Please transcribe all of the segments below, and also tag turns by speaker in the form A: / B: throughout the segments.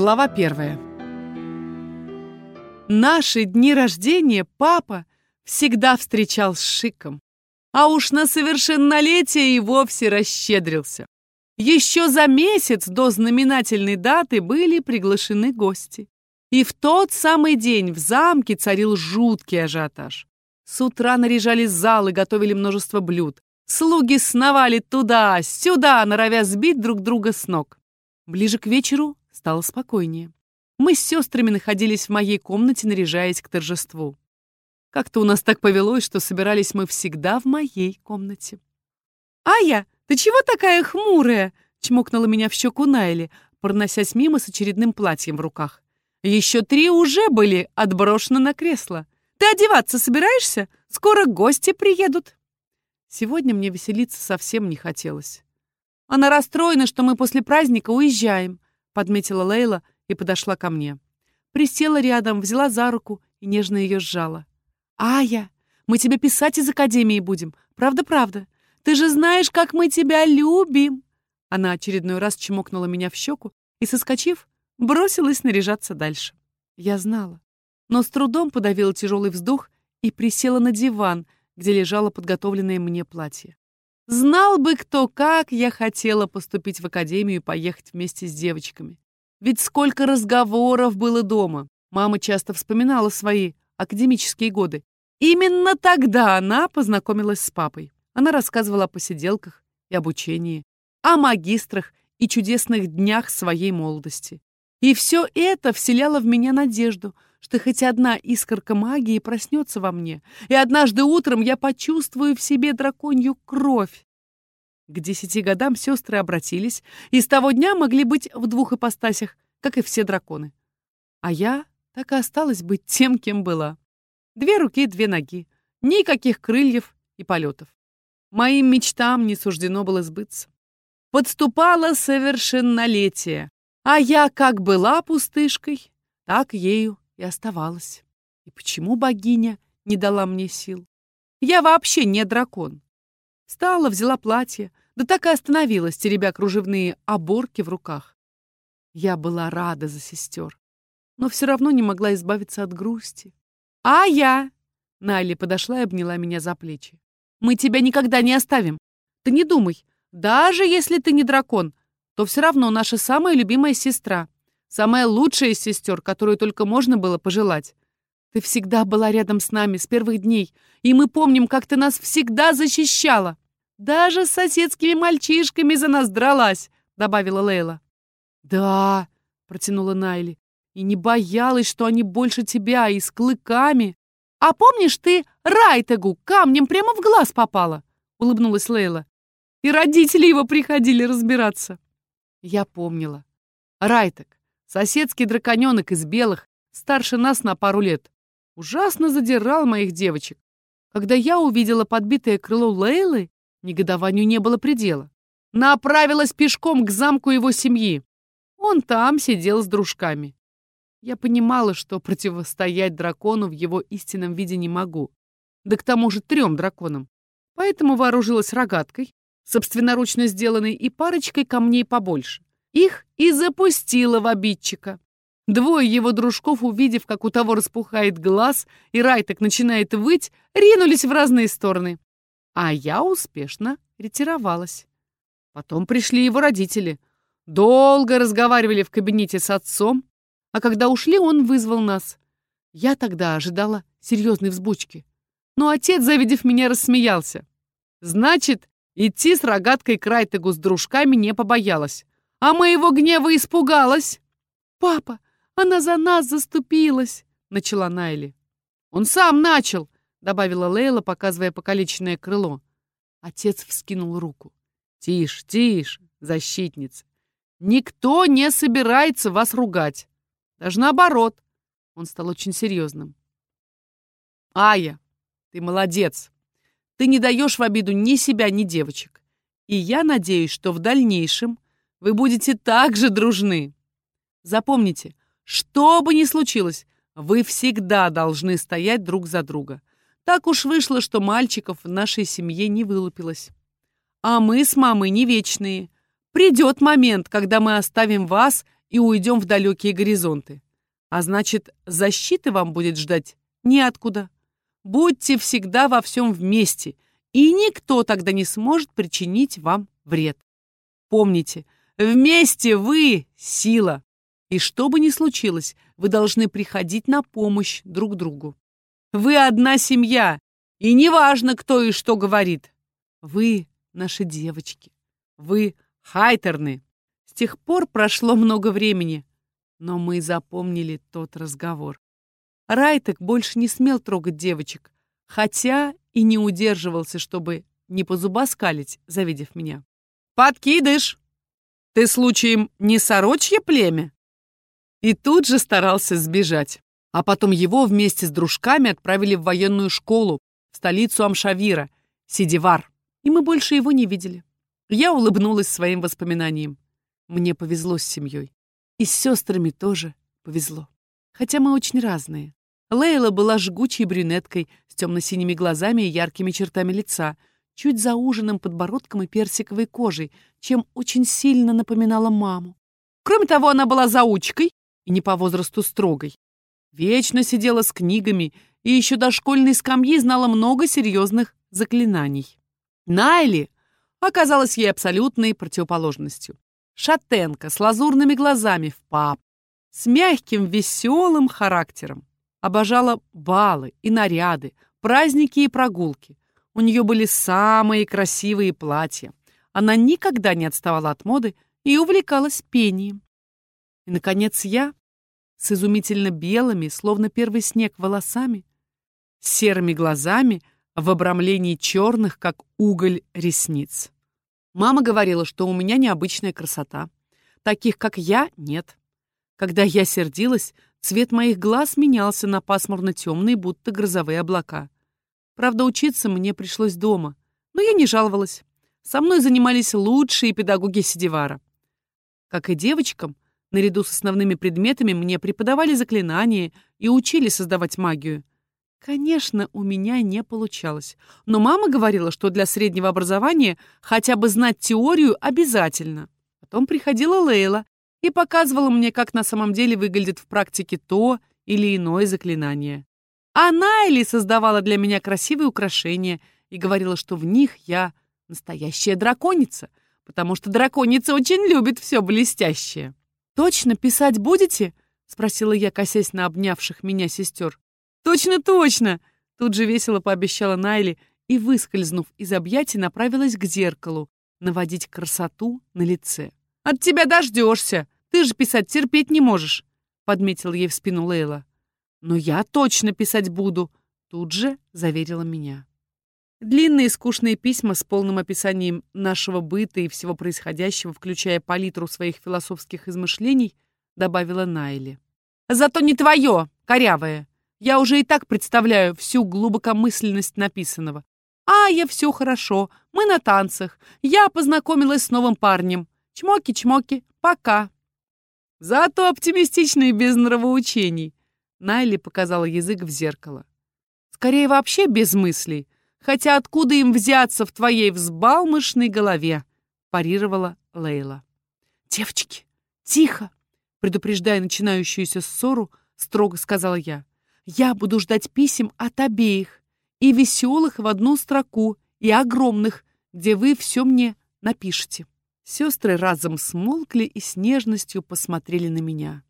A: Глава первая. Наши дни рождения папа всегда встречал с шиком. А уж на совершеннолетие и вовсе расщедрился. Еще за месяц до знаменательной даты были приглашены гости. И в тот самый день в замке царил жуткий ажиотаж. С утра наряжали залы, готовили множество блюд. Слуги сновали туда-сюда, норовя сбить друг друга с ног. Ближе к вечеру стало спокойнее. Мы с сестрами находились в моей комнате, наряжаясь к торжеству. Как-то у нас так повелось, что собирались мы всегда в моей комнате. «Ая, ты чего такая хмурая?» — чмокнула меня в щеку Найли, проносясь мимо с очередным платьем в руках. Еще три уже были отброшены на кресло. «Ты одеваться собираешься? Скоро гости приедут». Сегодня мне веселиться совсем не хотелось. «Она расстроена, что мы после праздника уезжаем», — подметила Лейла и подошла ко мне. Присела рядом, взяла за руку и нежно ее сжала. «Ая, мы тебе писать из академии будем. Правда-правда. Ты же знаешь, как мы тебя любим!» Она очередной раз чмокнула меня в щеку и, соскочив, бросилась наряжаться дальше. Я знала, но с трудом подавила тяжелый вздох и присела на диван, где лежало подготовленное мне платье. Знал бы кто, как я хотела поступить в академию и поехать вместе с девочками. Ведь сколько разговоров было дома. Мама часто вспоминала свои академические годы. Именно тогда она познакомилась с папой. Она рассказывала о посиделках и обучении, о магистрах и чудесных днях своей молодости. И все это вселяло в меня надежду — что хоть одна искорка магии проснется во мне, и однажды утром я почувствую в себе драконью кровь. К десяти годам сестры обратились, и с того дня могли быть в двух ипостасях, как и все драконы. А я так и осталась быть тем, кем была. Две руки, две ноги, никаких крыльев и полетов. Моим мечтам не суждено было сбыться. Подступало совершеннолетие, а я как была пустышкой, так ею и оставалась. И почему богиня не дала мне сил? Я вообще не дракон. Встала, взяла платье, да так и остановилась, теребя кружевные оборки в руках. Я была рада за сестер, но все равно не могла избавиться от грусти. «А я!» Найли подошла и обняла меня за плечи. «Мы тебя никогда не оставим. Ты не думай, даже если ты не дракон, то все равно наша самая любимая сестра. Самая лучшая из сестер, которую только можно было пожелать. Ты всегда была рядом с нами с первых дней, и мы помним, как ты нас всегда защищала. Даже с соседскими мальчишками за нас дралась, добавила Лейла. Да, протянула Найли, и не боялась, что они больше тебя и с клыками. А помнишь, ты Райтегу камнем прямо в глаз попала? улыбнулась Лейла. И родители его приходили разбираться. Я помнила. Райтек, Соседский драконёнок из белых, старше нас на пару лет, ужасно задирал моих девочек. Когда я увидела подбитое крыло Лейлы, негодованию не было предела. Направилась пешком к замку его семьи. Он там сидел с дружками. Я понимала, что противостоять дракону в его истинном виде не могу. Да к тому же трем драконам. Поэтому вооружилась рогаткой, собственноручно сделанной, и парочкой камней побольше. Их и запустила в обидчика. Двое его дружков, увидев, как у того распухает глаз, и Райтек начинает выть, ринулись в разные стороны. А я успешно ретировалась. Потом пришли его родители. Долго разговаривали в кабинете с отцом, а когда ушли, он вызвал нас. Я тогда ожидала серьезной взбучки. Но отец, завидев меня, рассмеялся. Значит, идти с рогаткой к Райтегу с дружками не побоялась а моего гнева испугалась. «Папа, она за нас заступилась!» — начала Найли. «Он сам начал!» — добавила Лейла, показывая покалеченное крыло. Отец вскинул руку. «Тише, тише, защитница! Никто не собирается вас ругать. Даже наоборот!» Он стал очень серьезным. «Ая, ты молодец! Ты не даешь в обиду ни себя, ни девочек. И я надеюсь, что в дальнейшем вы будете так же дружны. Запомните, что бы ни случилось, вы всегда должны стоять друг за друга. Так уж вышло, что мальчиков в нашей семье не вылупилось. А мы с мамой не вечные. Придет момент, когда мы оставим вас и уйдем в далекие горизонты. А значит, защиты вам будет ждать неоткуда. Будьте всегда во всем вместе, и никто тогда не сможет причинить вам вред. Помните, вместе вы — сила. И что бы ни случилось, вы должны приходить на помощь друг другу. Вы одна семья, и неважно, кто и что говорит. Вы — наши девочки. Вы — хайтерны. С тех пор прошло много времени, но мы запомнили тот разговор. Райтек больше не смел трогать девочек, хотя и не удерживался, чтобы не позубоскалить, завидев меня. «Подкидыш! Ты случаем не сорочье племя?» И тут же старался сбежать. А потом его вместе с дружками отправили в военную школу, в столицу Амшавира, Сидивар. И мы больше его не видели. Я улыбнулась своим воспоминаниям. Мне повезло с семьей. И с сестрами тоже повезло. Хотя мы очень разные. Лейла была жгучей брюнеткой с темно-синими глазами и яркими чертами лица, чуть зауженным подбородком и персиковой кожей, чем очень сильно напоминала маму. Кроме того, она была заучкой и не по возрасту строгой. Вечно сидела с книгами и еще до школьной скамьи знала много серьезных заклинаний. Найли оказалась ей абсолютной противоположностью. Шатенка с лазурными глазами в пап, с мягким, веселым характером. Обожала балы и наряды, праздники и прогулки. У нее были самые красивые платья. Она никогда не отставала от моды и увлекалась пением. И, наконец, я с изумительно белыми, словно первый снег, волосами, серыми глазами в обрамлении черных, как уголь, ресниц. Мама говорила, что у меня необычная красота. Таких, как я, нет. Когда я сердилась, Цвет моих глаз менялся на пасмурно-темные, будто грозовые облака. Правда, учиться мне пришлось дома, но я не жаловалась. Со мной занимались лучшие педагоги Сидивара. Как и девочкам, наряду с основными предметами мне преподавали заклинания и учили создавать магию. Конечно, у меня не получалось, но мама говорила, что для среднего образования хотя бы знать теорию обязательно. Потом приходила Лейла и показывала мне, как на самом деле выглядит в практике то или иное заклинание. А Найли создавала для меня красивые украшения и говорила, что в них я настоящая драконица, потому что драконица очень любит все блестящее. «Точно писать будете?» — спросила я, косясь на обнявших меня сестер. «Точно, точно!» — тут же весело пообещала Найли и, выскользнув из объятий, направилась к зеркалу наводить красоту на лице. От тебя дождешься. Ты же писать терпеть не можешь», — подметил ей в спину Лейла. «Но я точно писать буду», — тут же заверила меня. Длинные скучные письма с полным описанием нашего быта и всего происходящего, включая палитру своих философских измышлений, добавила Найли. «Зато не твое, корявое. Я уже и так представляю всю глубокомысленность написанного. А, я все хорошо, мы на танцах. Я познакомилась с новым парнем. Чмоки-чмоки, пока. Зато оптимистично и без нравоучений. Найли показала язык в зеркало. Скорее вообще без мыслей. Хотя откуда им взяться в твоей взбалмошной голове? Парировала Лейла. Девочки, тихо! Предупреждая начинающуюся ссору, строго сказала я. Я буду ждать писем от обеих. И веселых в одну строку, и огромных, где вы все мне напишете. Сестры разом смолкли и с нежностью посмотрели на меня.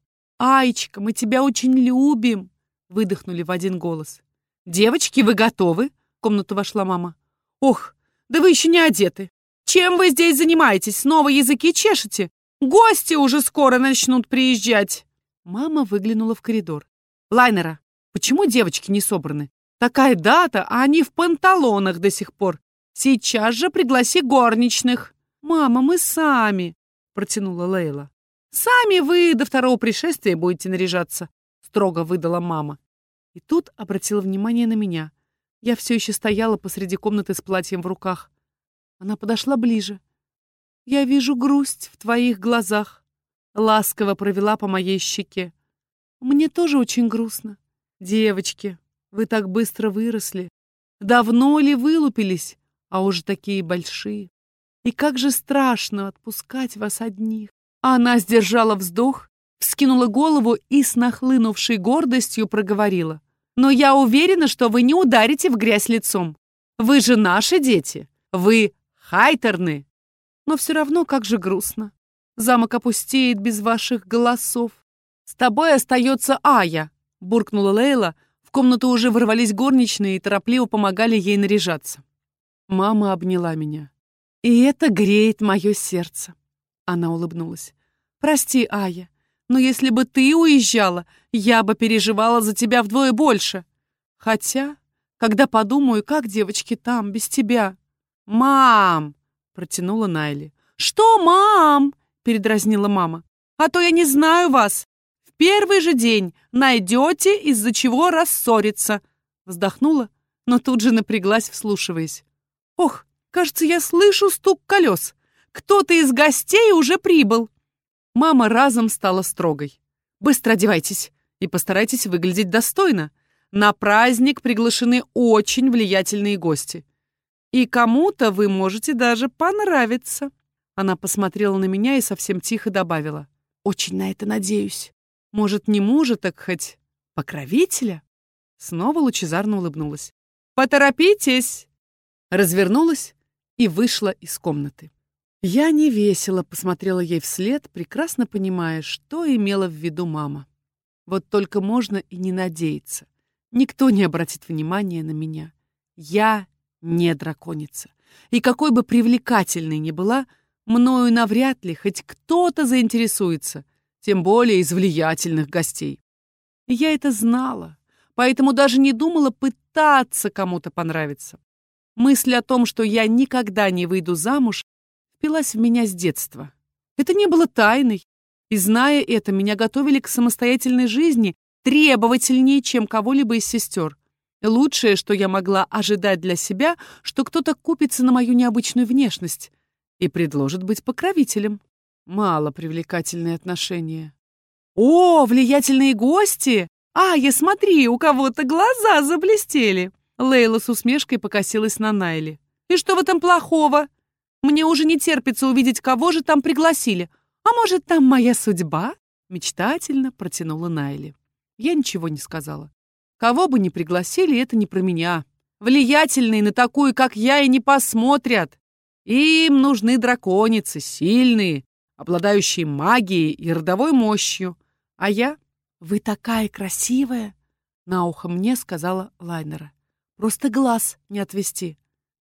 A: «Аечка, мы тебя очень любим!» — выдохнули в один голос. «Девочки, вы готовы?» — в комнату вошла мама. «Ох, да вы еще не одеты! Чем вы здесь занимаетесь? Снова языки чешете? Гости уже скоро начнут приезжать!» Мама выглянула в коридор. «Лайнера, почему девочки не собраны? Такая дата, а они в панталонах до сих пор. Сейчас же пригласи горничных!» «Мама, мы сами!» — протянула Лейла. «Сами вы до второго пришествия будете наряжаться», — строго выдала мама. И тут обратила внимание на меня. Я все еще стояла посреди комнаты с платьем в руках. Она подошла ближе. «Я вижу грусть в твоих глазах», — ласково провела по моей щеке. «Мне тоже очень грустно. Девочки, вы так быстро выросли. Давно ли вылупились, а уже такие большие?» И как же страшно отпускать вас одних. Она сдержала вздох вскинула голову и с нахлынувшей гордостью проговорила. «Но я уверена, что вы не ударите в грязь лицом. Вы же наши дети. Вы хайтерны. Но все равно как же грустно. Замок опустеет без ваших голосов. С тобой остается Ая, буркнула Лейла. В комнату уже ворвались горничные и торопливо помогали ей наряжаться. Мама обняла меня. И это греет мое сердце. Она улыбнулась. Прости, Ая, но если бы ты уезжала, я бы переживала за тебя вдвое больше. Хотя, когда подумаю, как девочки там, без тебя. Мам! протянула Найли. Что, мам? передразнила мама. А то я не знаю вас. В первый же день найдете, из-за чего рассориться. Вздохнула, но тут же напряглась, вслушиваясь. Ох, кажется, я слышу стук колес. Кто-то из гостей уже прибыл. Мама разом стала строгой. «Быстро одевайтесь и постарайтесь выглядеть достойно. На праздник приглашены очень влиятельные гости. И кому-то вы можете даже понравиться». Она посмотрела на меня и совсем тихо добавила. «Очень на это надеюсь. Может, не мужа, так хоть покровителя?» Снова лучезарно улыбнулась. «Поторопитесь!» Развернулась и вышла из комнаты. Я невесело посмотрела ей вслед, прекрасно понимая, что имела в виду мама. Вот только можно и не надеяться. Никто не обратит внимания на меня. Я не драконица. И какой бы привлекательной ни была, мною навряд ли хоть кто-то заинтересуется, тем более из влиятельных гостей. я это знала, поэтому даже не думала пытаться кому-то понравиться. Мысль о том, что я никогда не выйду замуж, впилась в меня с детства. Это не было тайной. И зная это, меня готовили к самостоятельной жизни требовательнее, чем кого-либо из сестер. Лучшее, что я могла ожидать для себя, что кто-то купится на мою необычную внешность и предложит быть покровителем. Мало привлекательные отношения. «О, влиятельные гости! А, я смотри, у кого-то глаза заблестели!» Лейла с усмешкой покосилась на Найли. «И что в этом плохого? Мне уже не терпится увидеть, кого же там пригласили. А может, там моя судьба?» Мечтательно протянула Найли. Я ничего не сказала. Кого бы ни пригласили, это не про меня. Влиятельные на такую, как я, и не посмотрят. Им нужны драконицы, сильные, обладающие магией и родовой мощью. А я... «Вы такая красивая!» — на ухо мне сказала Лайнера. «Просто глаз не отвести.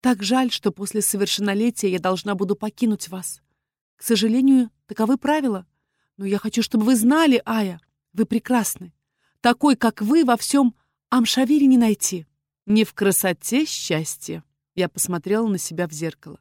A: Так жаль, что после совершеннолетия я должна буду покинуть вас. К сожалению, таковы правила. Но я хочу, чтобы вы знали, Ая, вы прекрасны. Такой, как вы, во всем Амшавире не найти. Не в красоте счастье. Я посмотрела на себя в зеркало.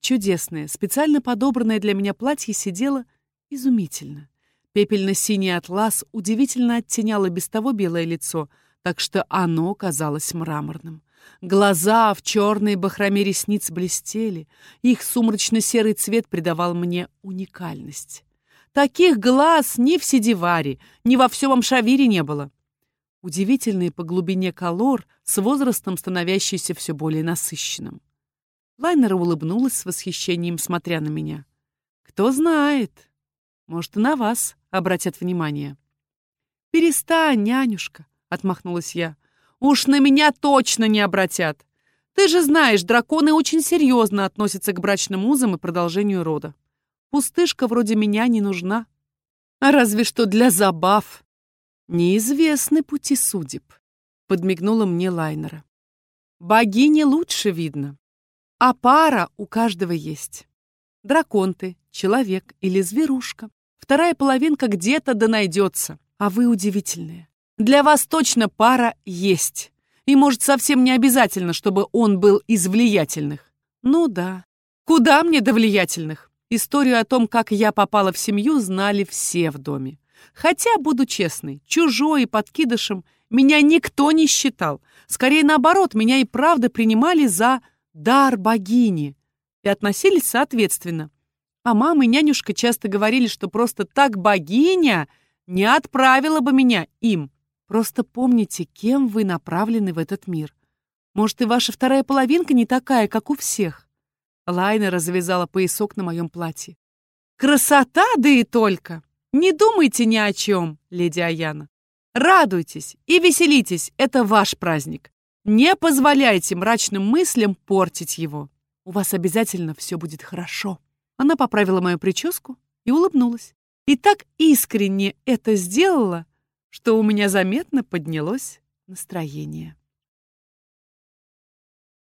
A: Чудесное, специально подобранное для меня платье сидело изумительно. Пепельно-синий атлас удивительно оттеняло без того белое лицо, так что оно казалось мраморным. Глаза в черной бахроме ресниц блестели, их сумрачно-серый цвет придавал мне уникальность. Таких глаз ни в Сидиваре, ни во всем Амшавире не было. Удивительный по глубине колор, с возрастом становящийся все более насыщенным. Лайнер улыбнулась с восхищением, смотря на меня. «Кто знает, может, и на вас обратят внимание». «Перестань, нянюшка», — отмахнулась я. Уж на меня точно не обратят. Ты же знаешь, драконы очень серьезно относятся к брачным узам и продолжению рода. Пустышка вроде меня не нужна. А разве что для забав. Неизвестны пути судеб, подмигнула мне Лайнера. Богине лучше видно. А пара у каждого есть. Дракон ты, человек или зверушка. Вторая половинка где-то да найдется. А вы удивительные. Для вас точно пара есть. И, может, совсем не обязательно, чтобы он был из влиятельных. Ну да. Куда мне до влиятельных? Историю о том, как я попала в семью, знали все в доме. Хотя, буду честной, чужой и подкидышем меня никто не считал. Скорее, наоборот, меня и правда принимали за дар богини и относились соответственно. А мама и нянюшка часто говорили, что просто так богиня не отправила бы меня им. Просто помните, кем вы направлены в этот мир. Может, и ваша вторая половинка не такая, как у всех. Лайна развязала поясок на моем платье. Красота, да и только! Не думайте ни о чем, леди Аяна. Радуйтесь и веселитесь, это ваш праздник. Не позволяйте мрачным мыслям портить его. У вас обязательно все будет хорошо. Она поправила мою прическу и улыбнулась. И так искренне это сделала, что у меня заметно поднялось настроение.